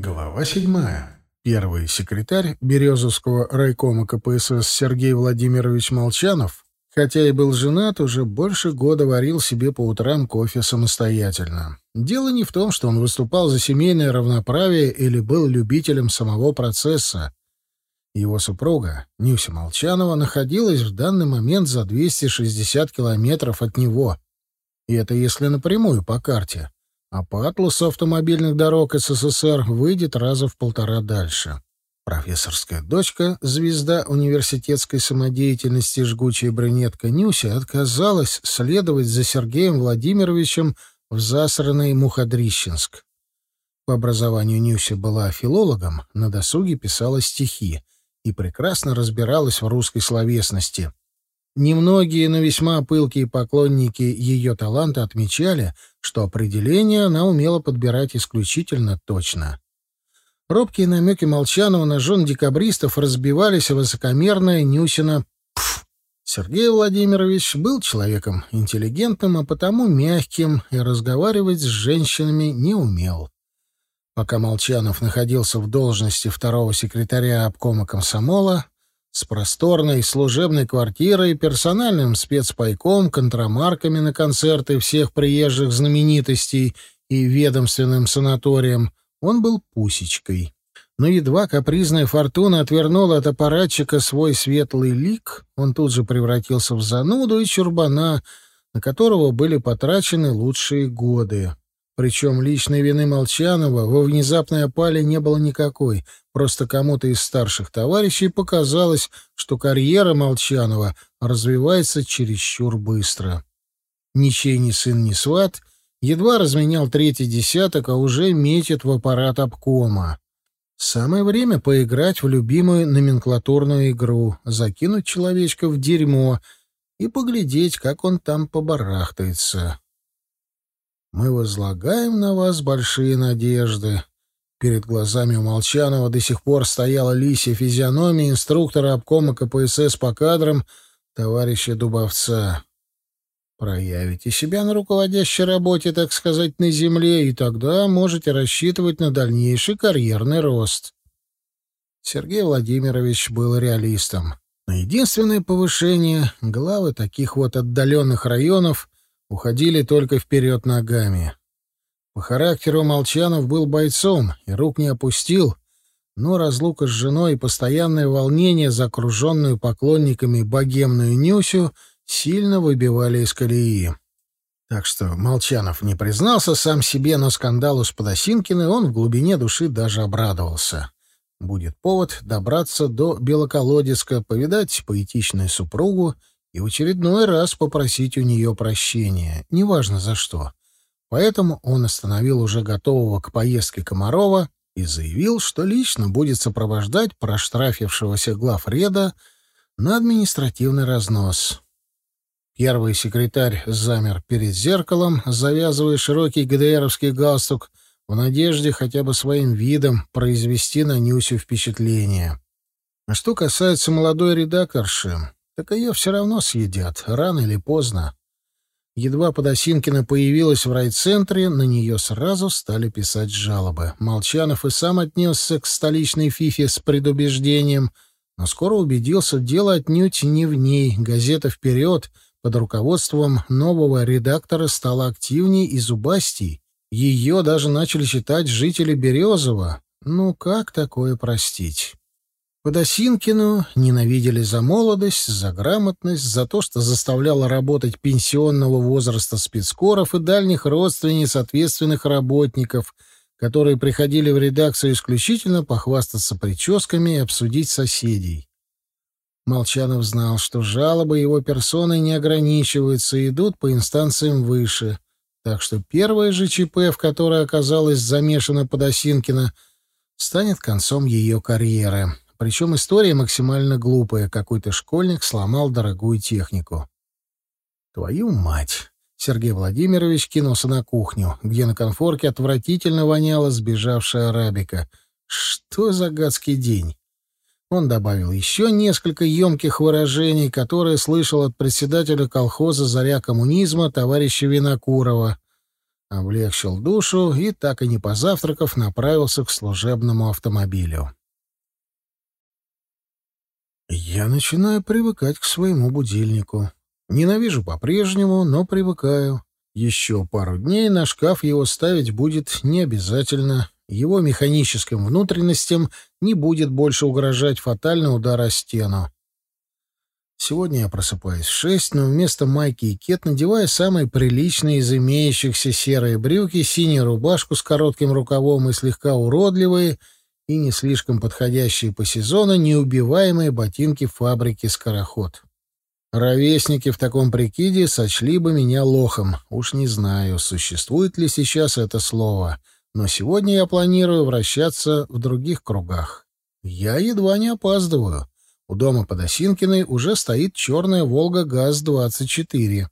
Глава седьмая. Первый секретарь Березовского райкома КПСС Сергей Владимирович Молчанов, хотя и был женат, уже больше года варил себе по утрам кофе самостоятельно. Дело не в том, что он выступал за семейное равноправие или был любителем самого процесса. Его супруга, Нюся Молчанова, находилась в данный момент за 260 километров от него. И это если напрямую по карте а по атласу автомобильных дорог СССР выйдет раза в полтора дальше. Профессорская дочка, звезда университетской самодеятельности жгучая брюнетка Нюся, отказалась следовать за Сергеем Владимировичем в засранный Муходрищенск. По образованию Нюся была филологом, на досуге писала стихи и прекрасно разбиралась в русской словесности. Немногие, но весьма пылкие поклонники ее таланта отмечали, что определение она умела подбирать исключительно точно. Робкие намеки Молчанова на жен декабристов разбивались о высокомерное Нюсина «пф». Сергей Владимирович был человеком интеллигентным, а потому мягким, и разговаривать с женщинами не умел. Пока Молчанов находился в должности второго секретаря обкома комсомола, с просторной служебной квартирой, персональным спецпайком, контрамарками на концерты всех приезжих знаменитостей и ведомственным санаторием, он был пусечкой. Но едва капризная фортуна отвернула от аппаратчика свой светлый лик, он тут же превратился в зануду и чурбана, на которого были потрачены лучшие годы. Причем личной вины Молчанова во внезапной опале не было никакой. Просто кому-то из старших товарищей показалось, что карьера Молчанова развивается чересчур быстро. Ничей ни сын, ни сват едва разменял третий десяток, а уже метит в аппарат обкома. Самое время поиграть в любимую номенклатурную игру, закинуть человечка в дерьмо и поглядеть, как он там побарахтается. Мы возлагаем на вас большие надежды. Перед глазами у Молчанова до сих пор стояла лисья физиономия инструктора обкома КПСС по кадрам товарища Дубовца. Проявите себя на руководящей работе, так сказать, на земле, и тогда можете рассчитывать на дальнейший карьерный рост. Сергей Владимирович был реалистом. На единственное повышение главы таких вот отдаленных районов уходили только вперед ногами. По характеру Молчанов был бойцом и рук не опустил, но разлука с женой и постоянное волнение за окруженную поклонниками богемную Нюсю сильно выбивали из колеи. Так что Молчанов не признался сам себе, но скандалу с Подосинкиной он в глубине души даже обрадовался. Будет повод добраться до Белоколодецка, повидать поэтичную супругу и в очередной раз попросить у нее прощения, неважно за что. Поэтому он остановил уже готового к поездке Комарова и заявил, что лично будет сопровождать проштрафившегося главреда на административный разнос. Первый секретарь замер перед зеркалом, завязывая широкий ГДРовский галстук, в надежде хотя бы своим видом произвести на Нюсю впечатление. А что касается молодой редакторши, так ее все равно съедят, рано или поздно. Едва Подосинкина появилась в райцентре, на нее сразу стали писать жалобы. Молчанов и сам отнесся к столичной фифе с предубеждением, но скоро убедился, дело отнюдь не в ней. Газета «Вперед» под руководством нового редактора стала активнее и зубастей. Ее даже начали читать жители Березова. Ну как такое простить? Подосинкину ненавидели за молодость, за грамотность, за то, что заставляла работать пенсионного возраста спецкоров и дальних родственниц ответственных работников, которые приходили в редакцию исключительно похвастаться прическами и обсудить соседей. Молчанов знал, что жалобы его персоны не ограничиваются и идут по инстанциям выше, так что первое же ЧП, в которое оказалась замешана Подосинкина, станет концом ее карьеры. Причем история максимально глупая. Какой-то школьник сломал дорогую технику. «Твою мать!» Сергей Владимирович кинулся на кухню, где на конфорке отвратительно воняла сбежавшая арабика. Что за гадский день? Он добавил еще несколько емких выражений, которые слышал от председателя колхоза «Заря коммунизма» товарища Винокурова. облегчил душу и, так и не позавтракав, направился к служебному автомобилю. Я начинаю привыкать к своему будильнику. Ненавижу по-прежнему, но привыкаю. Еще пару дней на шкаф его ставить будет не обязательно. Его механическим внутренностям не будет больше угрожать фатальный удар о стену. Сегодня я просыпаюсь в шесть, но вместо майки и кет надеваю самые приличные из имеющихся серые брюки, синюю рубашку с коротким рукавом и слегка уродливые — и не слишком подходящие по сезону неубиваемые ботинки фабрики «Скороход». Ровесники в таком прикиде сочли бы меня лохом. Уж не знаю, существует ли сейчас это слово, но сегодня я планирую вращаться в других кругах. Я едва не опаздываю. У дома Подосинкиной уже стоит черная «Волга ГАЗ-24.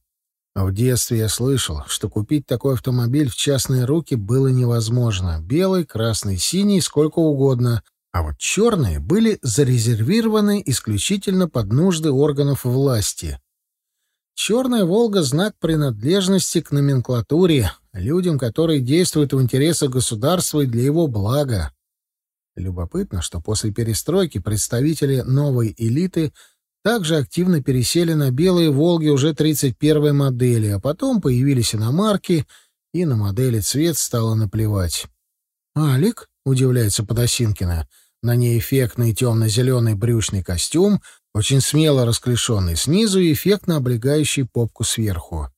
В детстве я слышал, что купить такой автомобиль в частные руки было невозможно. Белый, красный, синий, сколько угодно. А вот черные были зарезервированы исключительно под нужды органов власти. Черная «Волга» — знак принадлежности к номенклатуре, людям, которые действуют в интересах государства и для его блага. Любопытно, что после перестройки представители новой элиты — также активно пересели на белые «Волги» уже 31-й модели, а потом появились иномарки, и на модели цвет стало наплевать. «Алик?» — удивляется Подосинкина. На ней эффектный темно-зеленый брючный костюм, очень смело расклешенный снизу и эффектно облегающий попку сверху.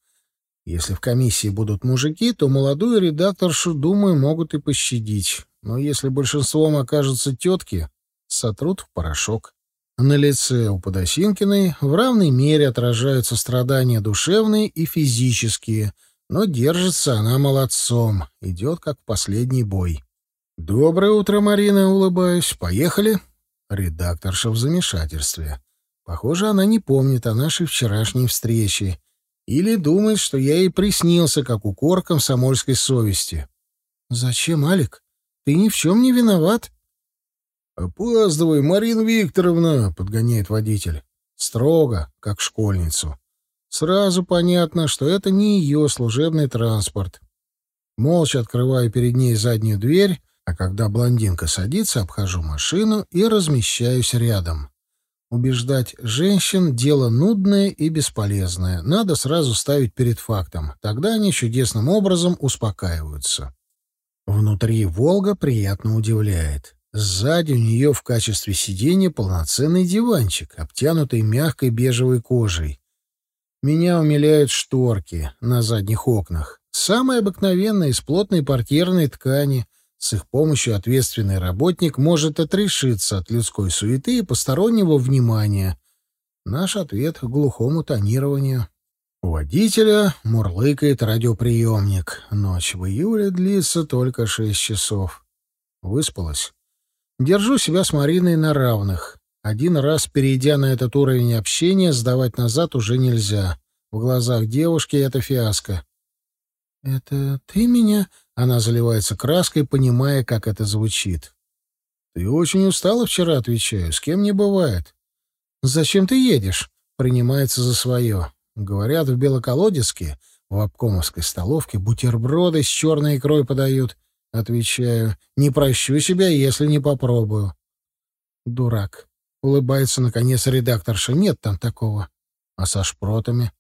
Если в комиссии будут мужики, то молодую редакторшу, думаю, могут и пощадить. Но если большинством окажутся тетки, сотрут в порошок. На лице у Подосинкиной в равной мере отражаются страдания душевные и физические, но держится она молодцом, идет как в последний бой. «Доброе утро, Марина», — улыбаюсь. «Поехали?» Редакторша в замешательстве. Похоже, она не помнит о нашей вчерашней встрече. Или думает, что я ей приснился, как укор комсомольской совести. «Зачем, Алик? Ты ни в чем не виноват», «Опаздывай, Марина Викторовна!» — подгоняет водитель. Строго, как школьницу. Сразу понятно, что это не ее служебный транспорт. Молча открываю перед ней заднюю дверь, а когда блондинка садится, обхожу машину и размещаюсь рядом. Убеждать женщин — дело нудное и бесполезное. Надо сразу ставить перед фактом. Тогда они чудесным образом успокаиваются. Внутри «Волга» приятно удивляет. Сзади у нее в качестве сиденья полноценный диванчик, обтянутый мягкой бежевой кожей. Меня умиляют шторки на задних окнах. Самые обыкновенные, из плотной портьерной ткани. С их помощью ответственный работник может отрешиться от людской суеты и постороннего внимания. Наш ответ глухому тонированию. У водителя мурлыкает радиоприемник. Ночь в июле длится только шесть часов. Выспалась. Держу себя с Мариной на равных. Один раз, перейдя на этот уровень общения, сдавать назад уже нельзя. В глазах девушки это фиаско. «Это ты меня?» — она заливается краской, понимая, как это звучит. «Ты очень устала вчера», — отвечаю. «С кем не бывает». «Зачем ты едешь?» — принимается за свое. Говорят, в Белоколодецке, в обкомовской столовке, бутерброды с черной икрой подают — Отвечаю, не прощу себя, если не попробую. Дурак. Улыбается, наконец, редакторша. Нет там такого. А со шпротами?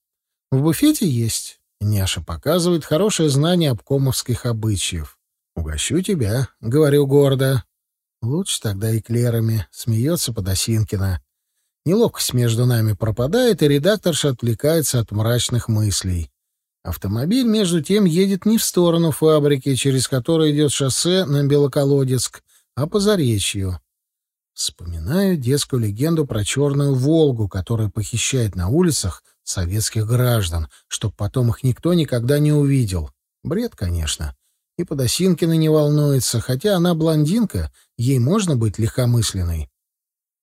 В буфете есть. Няша показывает хорошее знание обкомовских обычаев. «Угощу тебя», — говорю гордо. «Лучше тогда и клерами», — смеется Подосинкина. Неловкость между нами пропадает, и редакторша отвлекается от мрачных мыслей. Автомобиль, между тем, едет не в сторону фабрики, через которую идет шоссе на Белоколодецк, а по Заречью. Вспоминаю детскую легенду про черную «Волгу», которая похищает на улицах советских граждан, чтоб потом их никто никогда не увидел. Бред, конечно. И Подосинкина не волнуется, хотя она блондинка, ей можно быть легкомысленной.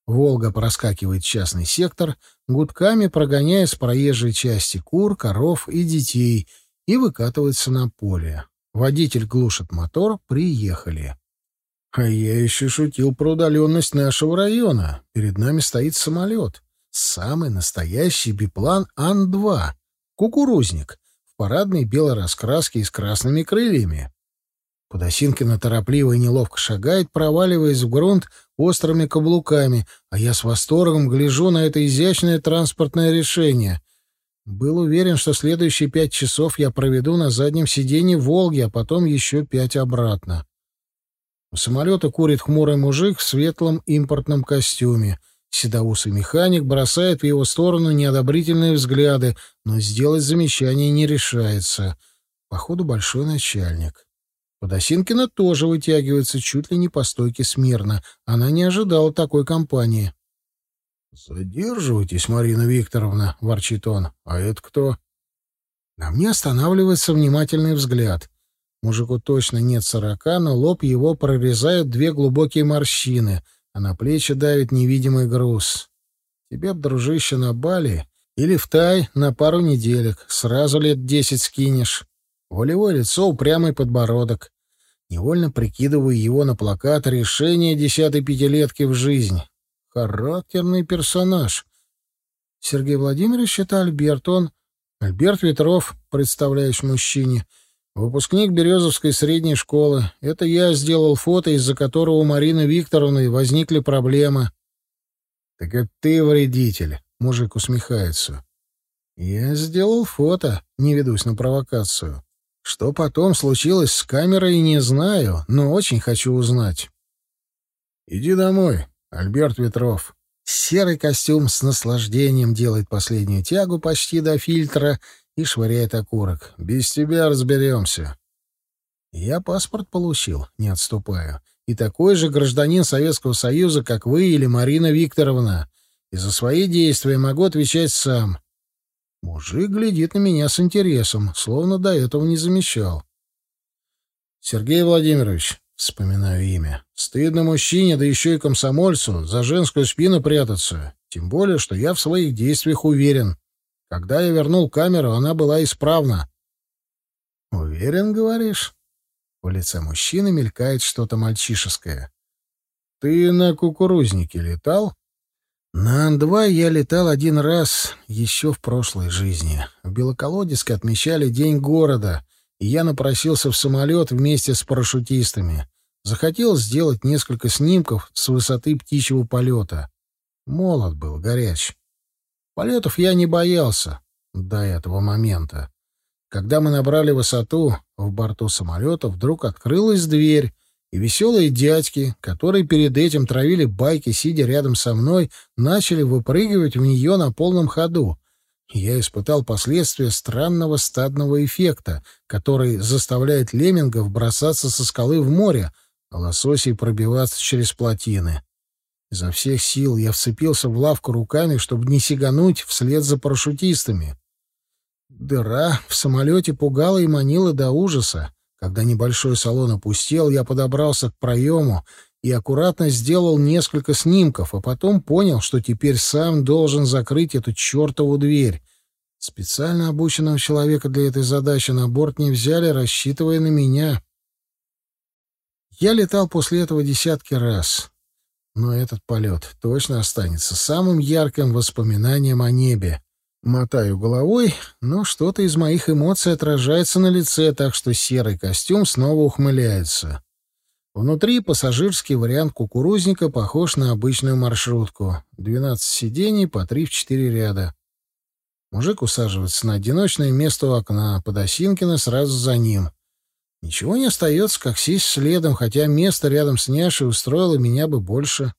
Волга проскакивает частный сектор, гудками прогоняя с проезжей части кур, коров и детей, и выкатывается на поле. Водитель глушит мотор, приехали. А я еще шутил про удаленность нашего района. Перед нами стоит самолет. Самый настоящий биплан Ан-2. Кукурузник. в парадной белой раскраске и с красными крыльями. Подосинкина торопливо и неловко шагает, проваливаясь в грунт острыми каблуками, а я с восторгом гляжу на это изящное транспортное решение. Был уверен, что следующие пять часов я проведу на заднем сиденье «Волги», а потом еще пять обратно. У самолета курит хмурый мужик в светлом импортном костюме. Седоусый механик бросает в его сторону неодобрительные взгляды, но сделать замечание не решается. Походу, большой начальник. Подосинкина тоже вытягивается чуть ли не по стойке смирно. Она не ожидала такой компании. «Задерживайтесь, Марина Викторовна», — ворчит он. «А это кто?» На мне останавливается внимательный взгляд. Мужику точно нет сорока, но лоб его прорезают две глубокие морщины, а на плечи давит невидимый груз. Тебе б, дружище, на Бали или в Тай на пару неделек, сразу лет десять скинешь. Волевое лицо, упрямый подбородок. Невольно прикидываю его на плакат «Решение десятой пятилетки в жизнь». Характерный персонаж. Сергей Владимирович — это Альберт. Он Альберт Ветров, представляющий мужчине. Выпускник Березовской средней школы. Это я сделал фото, из-за которого у Марины Викторовны возникли проблемы. — Так это ты вредитель, — мужик усмехается. — Я сделал фото, не ведусь на провокацию. Что потом случилось с камерой, не знаю, но очень хочу узнать. — Иди домой, Альберт Ветров. Серый костюм с наслаждением делает последнюю тягу почти до фильтра и швыряет окурок. Без тебя разберемся. Я паспорт получил, не отступаю. И такой же гражданин Советского Союза, как вы или Марина Викторовна. И за свои действия могу отвечать сам. Мужик глядит на меня с интересом, словно до этого не замечал. Сергей Владимирович, Вспоминаю имя. Стыдно мужчине, да еще и комсомольцу, за женскую спину прятаться. Тем более, что я в своих действиях уверен. Когда я вернул камеру, она была исправна. «Уверен, говоришь?» В лице мужчины мелькает что-то мальчишеское. «Ты на кукурузнике летал?» На Ан-2 я летал один раз еще в прошлой жизни. В Белоколодецке отмечали День города, и я напросился в самолет вместе с парашютистами. Захотел сделать несколько снимков с высоты птичьего полета. Молод был, горяч. Полетов я не боялся до этого момента. Когда мы набрали высоту, в борту самолета вдруг открылась дверь, и веселые дядьки, которые перед этим травили байки, сидя рядом со мной, начали выпрыгивать в нее на полном ходу. Я испытал последствия странного стадного эффекта, который заставляет леммингов бросаться со скалы в море, а лососей пробиваться через плотины. Изо всех сил я вцепился в лавку руками, чтобы не сигануть вслед за парашютистами. Дыра в самолете пугала и манила до ужаса. Когда небольшой салон опустел, я подобрался к проему и аккуратно сделал несколько снимков, а потом понял, что теперь сам должен закрыть эту чертову дверь. Специально обученного человека для этой задачи на борт не взяли, рассчитывая на меня. Я летал после этого десятки раз. Но этот полет точно останется самым ярким воспоминанием о небе. Мотаю головой, но что-то из моих эмоций отражается на лице, так что серый костюм снова ухмыляется. Внутри пассажирский вариант кукурузника похож на обычную маршрутку. 12 сидений по 3 в 4 ряда. Мужик усаживается на одиночное место у окна, Подосинкина сразу за ним. Ничего не остается, как сесть следом, хотя место рядом с Няшей устроило меня бы больше.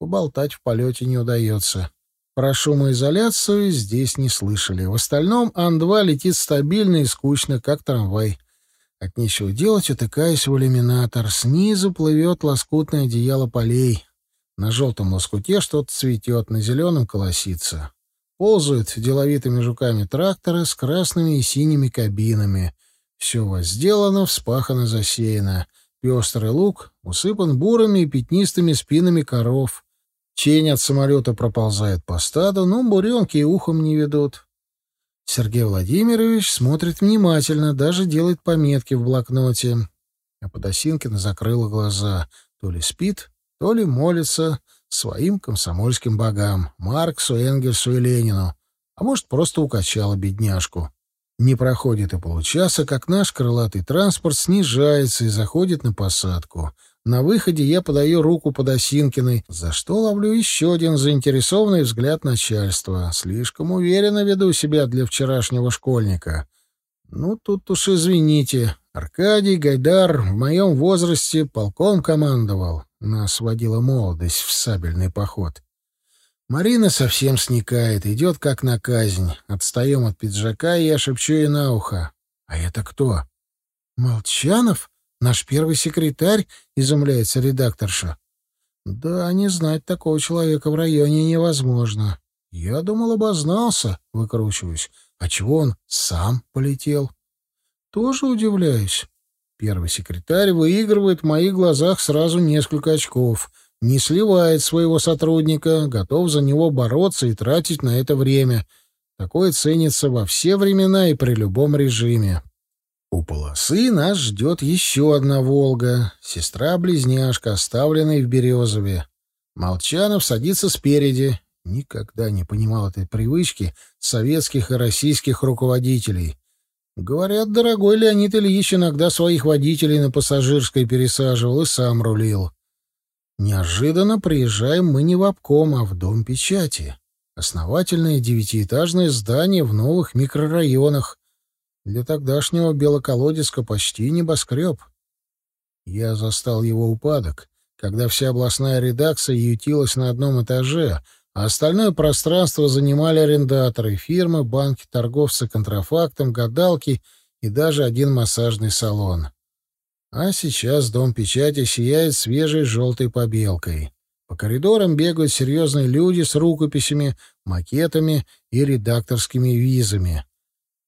Поболтать в полете не удается. Про шумоизоляцию здесь не слышали. В остальном Ан-2 летит стабильно и скучно, как трамвай. От нечего делать, утыкаясь в иллюминатор. Снизу плывет лоскутное одеяло полей. На желтом лоскуте что-то цветет, на зеленом колосится. Ползают деловитыми жуками тракторы с красными и синими кабинами. Все возделано, вспахано, засеяно. Пестрый луг усыпан бурыми и пятнистыми спинами коров. Тень от самолета проползает по стаду, но буренки и ухом не ведут. Сергей Владимирович смотрит внимательно, даже делает пометки в блокноте. А Подосинкина закрыла глаза. То ли спит, то ли молится своим комсомольским богам, Марксу, Энгельсу и Ленину. А может, просто укачала бедняжку. Не проходит и получаса, как наш крылатый транспорт снижается и заходит на посадку. На выходе я подаю руку Подосинкиной, за что ловлю еще один заинтересованный взгляд начальства. Слишком уверенно веду себя для вчерашнего школьника. Ну, тут уж извините. Аркадий Гайдар в моем возрасте полком командовал. Нас водила молодость в сабельный поход. Марина совсем сникает, идет как на казнь. Отстаем от пиджака, и я шепчу ей на ухо. «А это кто?» «Молчанов? Наш первый секретарь?» — изумляется редакторша. «Да, не знать такого человека в районе невозможно. Я думал, обознался, выкручиваюсь. А чего он сам полетел?» «Тоже удивляюсь. Первый секретарь выигрывает в моих глазах сразу несколько очков — не сливает своего сотрудника, готов за него бороться и тратить на это время. Такое ценится во все времена и при любом режиме. У полосы нас ждет еще одна «Волга», сестра-близняшка, оставленная в Березове. Молчанов садится спереди. Никогда не понимал этой привычки советских и российских руководителей. Говорят, дорогой Леонид Ильич иногда своих водителей на пассажирской пересаживал и сам рулил. Неожиданно приезжаем мы не в обком, а в дом печати. Основательное девятиэтажное здание в новых микрорайонах. Для тогдашнего Белоколодецка почти небоскреб. Я застал его упадок, когда вся областная редакция ютилась на одном этаже, а остальное пространство занимали арендаторы, фирмы, банки, торговцы контрафактом, гадалки и даже один массажный салон. А сейчас дом печати сияет свежей желтой побелкой. По коридорам бегают серьезные люди с рукописями, макетами и редакторскими визами.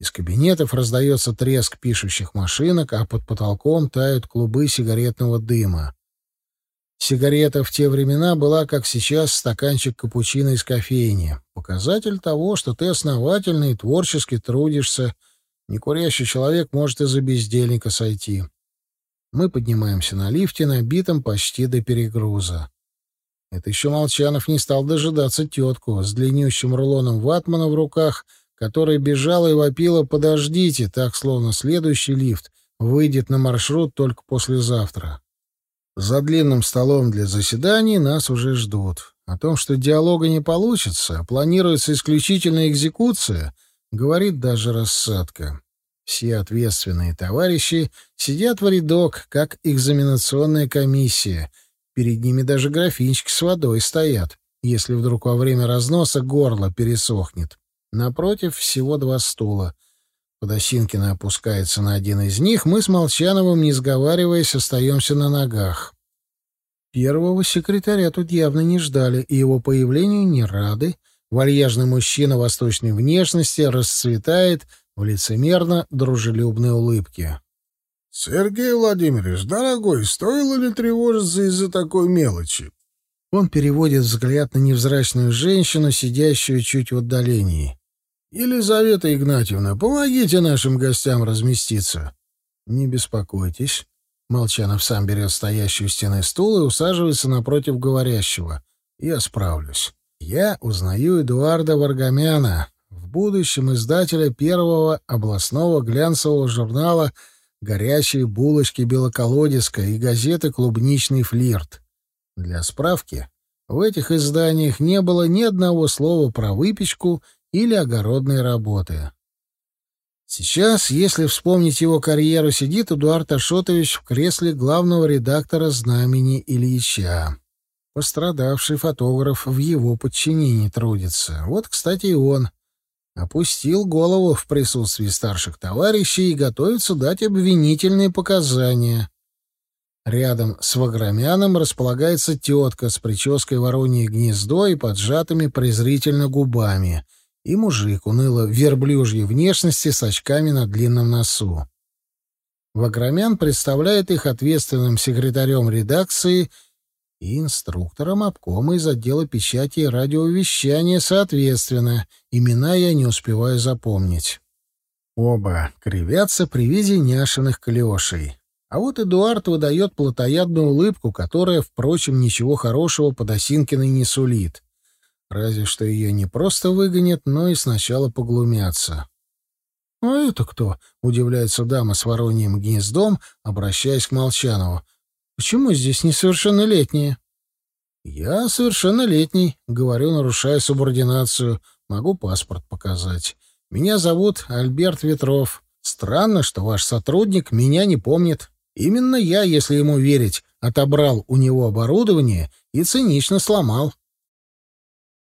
Из кабинетов раздается треск пишущих машинок, а под потолком тают клубы сигаретного дыма. Сигарета в те времена была, как сейчас, стаканчик капучино из кофейни. Показатель того, что ты основательно и творчески трудишься. Некурящий человек может из-за бездельника сойти. Мы поднимаемся на лифте, набитом почти до перегруза. Это еще Молчанов не стал дожидаться тетку с длиннющим рулоном ватмана в руках, которая бежала и вопила «Подождите!», так, словно следующий лифт выйдет на маршрут только послезавтра. За длинным столом для заседаний нас уже ждут. О том, что диалога не получится, а планируется исключительно экзекуция, говорит даже рассадка. Все ответственные товарищи сидят в рядок, как экзаменационная комиссия. Перед ними даже графинчики с водой стоят, если вдруг во время разноса горло пересохнет. Напротив всего два стула. Подосинкина опускается на один из них, мы с Молчановым, не сговариваясь, остаемся на ногах. Первого секретаря тут явно не ждали, и его появлению не рады. Вальяжный мужчина восточной внешности расцветает — в лицемерно-дружелюбной улыбке. «Сергей Владимирович, дорогой, стоило ли тревожиться из-за такой мелочи?» Он переводит взгляд на невзрачную женщину, сидящую чуть в отдалении. «Елизавета Игнатьевна, помогите нашим гостям разместиться». «Не беспокойтесь». Молчанов сам берет стоящую стены стул и усаживается напротив говорящего. «Я справлюсь». Я узнаю Эдуарда Варгамяна, будущем издателя первого областного глянцевого журнала «Горячие булочки Белоколодецка» и газеты «Клубничный флирт». Для справки, в этих изданиях не было ни одного слова про выпечку или огородные работы. Сейчас, если вспомнить его карьеру, сидит Эдуард Ашотович в кресле главного редактора «Знамени Ильича». Пострадавший фотограф в его подчинении трудится. Вот, кстати, и он — опустил голову в присутствии старших товарищей и готовится дать обвинительные показания. Рядом с Ваграмяном располагается тетка с прической воронье гнездо и поджатыми презрительно губами, и мужик уныло верблюжьей внешности с очками на длинном носу. Ваграмян представляет их ответственным секретарем редакции и инструктором обкома из отдела печати и радиовещания соответственно. Имена я не успеваю запомнить. Оба кривятся при виде няшиных клешей. А вот Эдуард выдает плотоядную улыбку, которая, впрочем, ничего хорошего под Осинкиной не сулит. Разве что ее не просто выгонят, но и сначала поглумятся. «А это кто?» — удивляется дама с вороньим гнездом, обращаясь к Молчанову. «Почему здесь несовершеннолетние?» «Я совершеннолетний», — говорю, нарушая субординацию. «Могу паспорт показать. Меня зовут Альберт Ветров. Странно, что ваш сотрудник меня не помнит. Именно я, если ему верить, отобрал у него оборудование и цинично сломал.